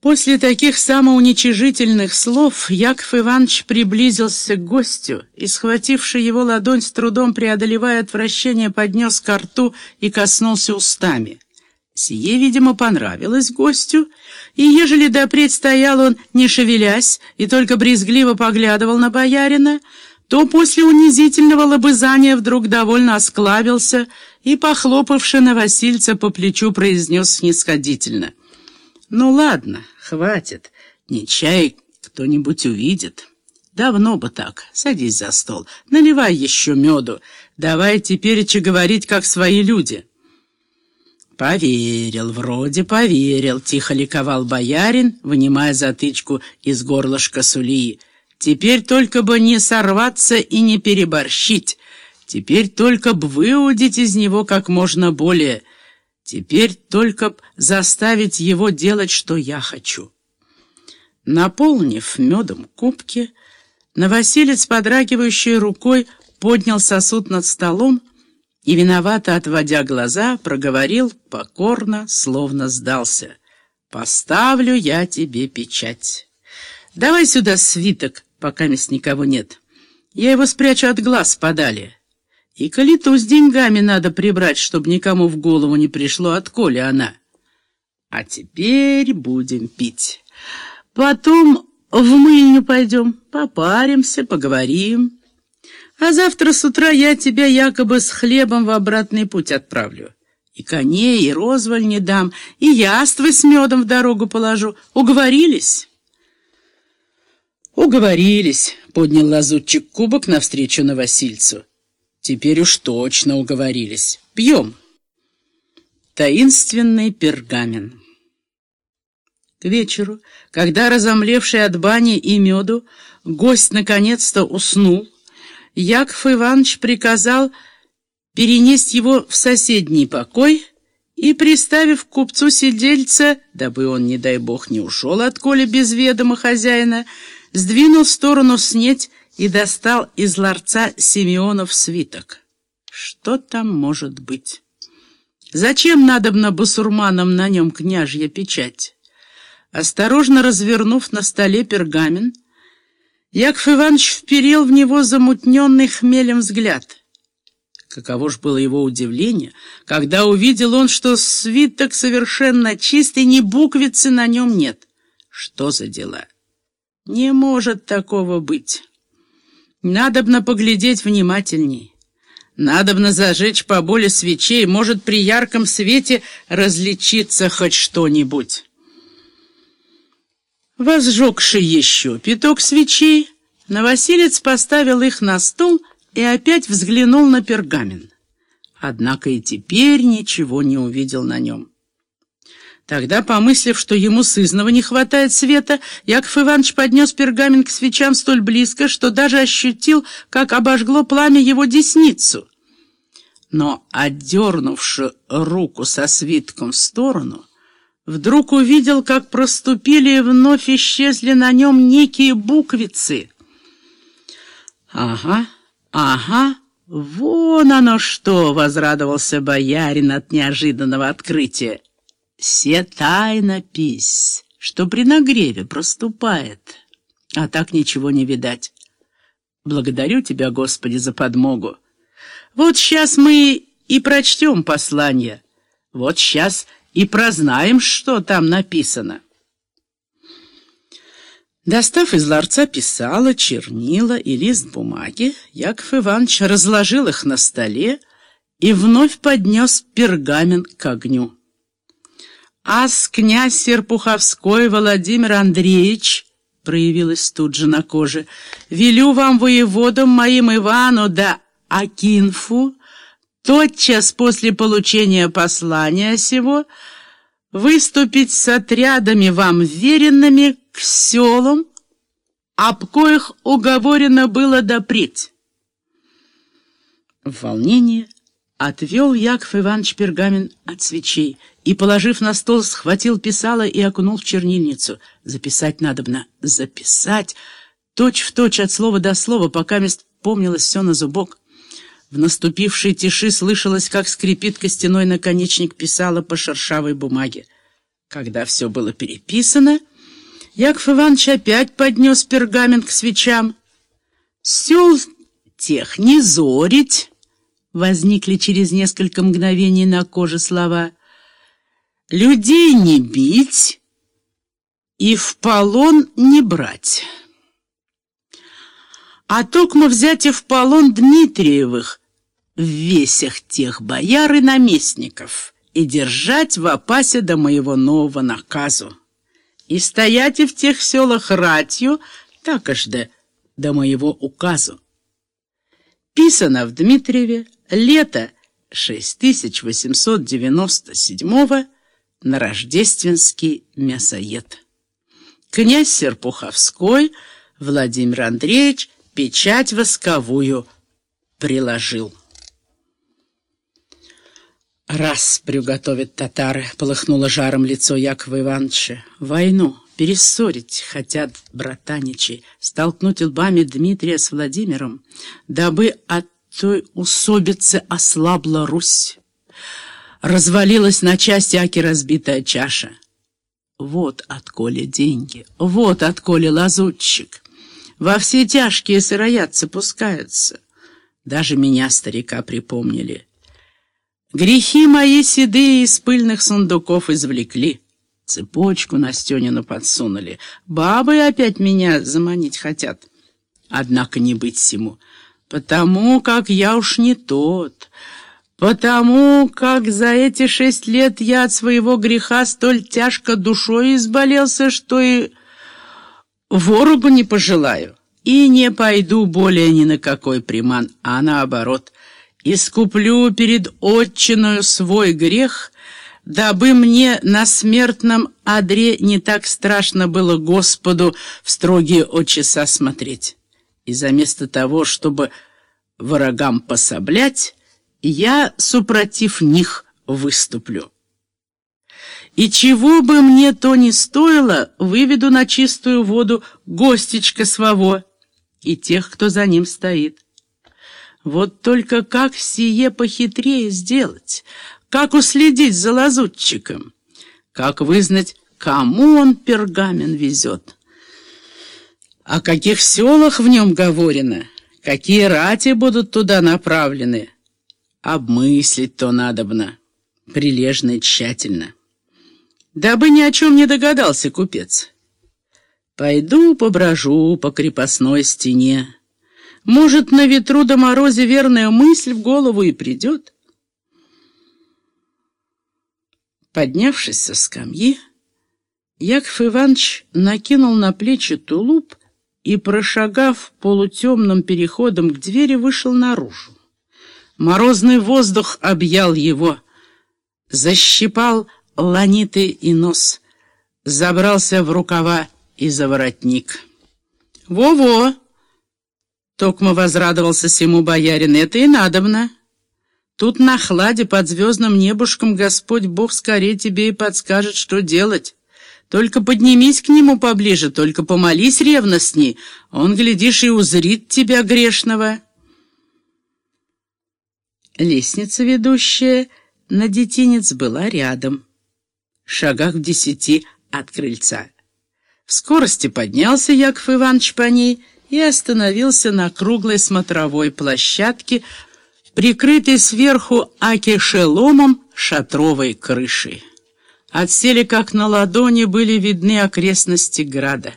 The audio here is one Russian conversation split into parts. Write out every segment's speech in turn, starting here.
После таких самоуничижительных слов Яков Иванович приблизился к гостю и, схвативший его ладонь, с трудом преодолевая отвращение, поднес ко рту и коснулся устами. Сие, видимо, понравилось гостю, и ежели допредь стоял он, не шевелясь, и только брезгливо поглядывал на боярина, то после унизительного лобызания вдруг довольно осклабился и, похлопавши на Васильца по плечу, произнес снисходительно. «Ну ладно, хватит, не чай кто-нибудь увидит. Давно бы так. Садись за стол, наливай еще меду. Давай теперь говорить, как свои люди». «Поверил, вроде поверил», — тихо ликовал боярин, вынимая затычку из горлышка сулии. «Теперь только бы не сорваться и не переборщить. Теперь только б выудить из него как можно более. Теперь только заставить его делать, что я хочу». Наполнив медом кубки, Новосилец, подрагивающей рукой, поднял сосуд над столом, и, виновато отводя глаза, проговорил покорно, словно сдался. «Поставлю я тебе печать. Давай сюда свиток, пока мест никого нет. Я его спрячу от глаз подали. И калиту с деньгами надо прибрать, чтобы никому в голову не пришло, отколи она. А теперь будем пить. Потом в мыльню пойдем, попаримся, поговорим». А завтра с утра я тебя якобы с хлебом в обратный путь отправлю. И коней, и розваль не дам, и яствы с медом в дорогу положу. Уговорились?» «Уговорились», — поднял лазутчик кубок навстречу Новосильцу. «Теперь уж точно уговорились. Пьем». Таинственный пергамент. К вечеру, когда разомлевший от бани и меду, гость наконец-то уснул, Яков Иванович приказал перенести его в соседний покой и, приставив к купцу сидельца, дабы он, не дай бог, не ушел от Коли без ведома хозяина, сдвинул в сторону снеть и достал из ларца Симеонов свиток. Что там может быть? Зачем надобно басурманам на нем княжья печать? Осторожно развернув на столе пергамент, Яков Иванович вперил в него замутненный хмелем взгляд. Каково ж было его удивление, когда увидел он, что свиток совершенно чистый, ни буквицы на нем нет. Что за дела? Не может такого быть. Надобно поглядеть внимательней. Надобно зажечь поболе свечей, может, при ярком свете различиться хоть что-нибудь. Возжегши еще пяток свечей, Новосилец поставил их на стол и опять взглянул на пергамент. Однако и теперь ничего не увидел на нем. Тогда, помыслив, что ему сызного не хватает света, Яков Иванович поднес пергамент к свечам столь близко, что даже ощутил, как обожгло пламя его десницу. Но, отдернувши руку со свитком в сторону, вдруг увидел, как проступили и вновь исчезли на нем некие буквицы. «Ага, ага, вон оно что!» — возрадовался боярин от неожиданного открытия. «Се тайнопись, что при нагреве проступает, а так ничего не видать. Благодарю тебя, Господи, за подмогу. Вот сейчас мы и прочтем послание. Вот сейчас и прознаем, что там написано. Достав из ларца писала, чернила и лист бумаги, Яков Иванович разложил их на столе и вновь поднес пергамент к огню. «Ас князь Серпуховской Владимир Андреевич», — проявилась тут же на коже, — «велю вам воеводам моим Ивану да Акинфу тотчас после получения послания сего выступить с отрядами вам веренными к селам, об коих уговорено было допреть. В волнении отвел Яков Иванович пергамент от свечей и, положив на стол, схватил писало и окунул в чернильницу. Записать надобно, записать, точь в точь от слова до слова, пока мест помнилось все на зубок. В наступившей тиши слышалось, как скрипит костяной наконечник писала по шершавой бумаге. Когда все было переписано, Яков Иванович опять поднес пергамент к свечам. «Сел тех не зорить!» Возникли через несколько мгновений на коже слова. «Людей не бить и в полон не брать». А токмо взять и в полон Дмитриевых, в весях тех бояр и наместников, и держать в опасе до моего нового наказу. И стоять и в тех селах ратью, так аж до моего указу. Писано в Дмитриеве лето 6897 на рождественский мясоед. Князь Серпуховской Владимир Андреевич печать восковую приложил. Раз приготовят татары, полыхнуло жаром лицо Якова Ивановича. Войну перессорить хотят братаничи, столкнуть лбами Дмитрия с Владимиром, дабы от той усобицы ослабла Русь. Развалилась на части аки разбитая чаша. Вот отколе деньги, вот отколе лазутчик. Во все тяжкие сыроядцы пускаются. Даже меня, старика, припомнили. Грехи мои седые из пыльных сундуков извлекли. Цепочку Настенину подсунули. Бабы опять меня заманить хотят. Однако не быть всему, потому как я уж не тот, потому как за эти шесть лет я от своего греха столь тяжко душой изболелся, что и ворогу не пожелаю, и не пойду более ни на какой приман, а наоборот, искуплю перед отчиною свой грех, дабы мне на смертном одре не так страшно было Господу в строгие отчеса смотреть. И заместо того, чтобы врагам пособлять, я, супротив них, выступлю. И чего бы мне то ни стоило, выведу на чистую воду гостечка своего и тех, кто за ним стоит. Вот только как сие похитрее сделать, как уследить за лазутчиком, как вызнать, кому он пергамен везет. О каких селах в нем говорено, какие рати будут туда направлены. Обмыслить то надобно, прилежно и тщательно дабы ни о чем не догадался купец. Пойду поброжу по крепостной стене. Может, на ветру до морозе верная мысль в голову и придет. Поднявшись со скамьи, Яков Иванович накинул на плечи тулуп и, прошагав полутемным переходом к двери, вышел наружу. Морозный воздух объял его, защипал ланиты и нос, забрался в рукава и за воротник. «Во-во!» — токмо возрадовался всему боярин. «Это и надобно. Тут на хладе под звездным небушком Господь Бог скорее тебе и подскажет, что делать. Только поднимись к нему поближе, только помолись ревностней. Он, глядишь, и узрит тебя грешного». Лестница, ведущая на детинец, была рядом шагах в десяти от крыльца. В скорости поднялся Яков Иванович по ней и остановился на круглой смотровой площадке, прикрытой сверху акишеломом шатровой крыши. Отсели, как на ладони, были видны окрестности града,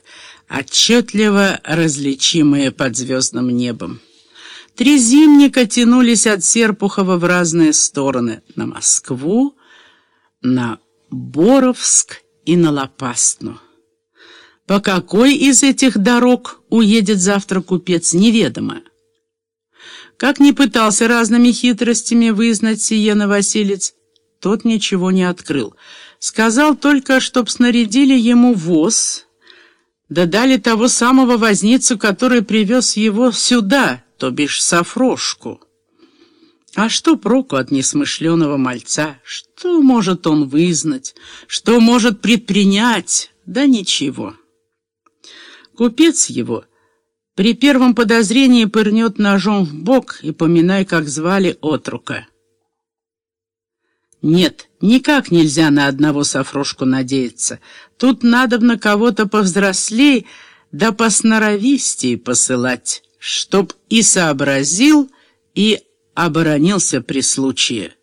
отчетливо различимые под звездным небом. Три зимника тянулись от Серпухова в разные стороны — на Москву, на Боровск и на Лопастну. По какой из этих дорог уедет завтра купец, неведомо. Как ни пытался разными хитростями вызнать сие Василец, тот ничего не открыл. Сказал только, чтоб снарядили ему воз, да дали того самого возницу, который привез его сюда, то бишь Сафрошку. А что проку от несмышленого мальца? Что может он вызнать? Что может предпринять? Да ничего. Купец его при первом подозрении пырнет ножом в бок и поминай, как звали отрука. Нет, Никак нельзя на одного Сафрошку надеяться. Тут надо на кого-то повзрослей, да посноровистей посылать, чтоб и сообразил, и оборонился при случае.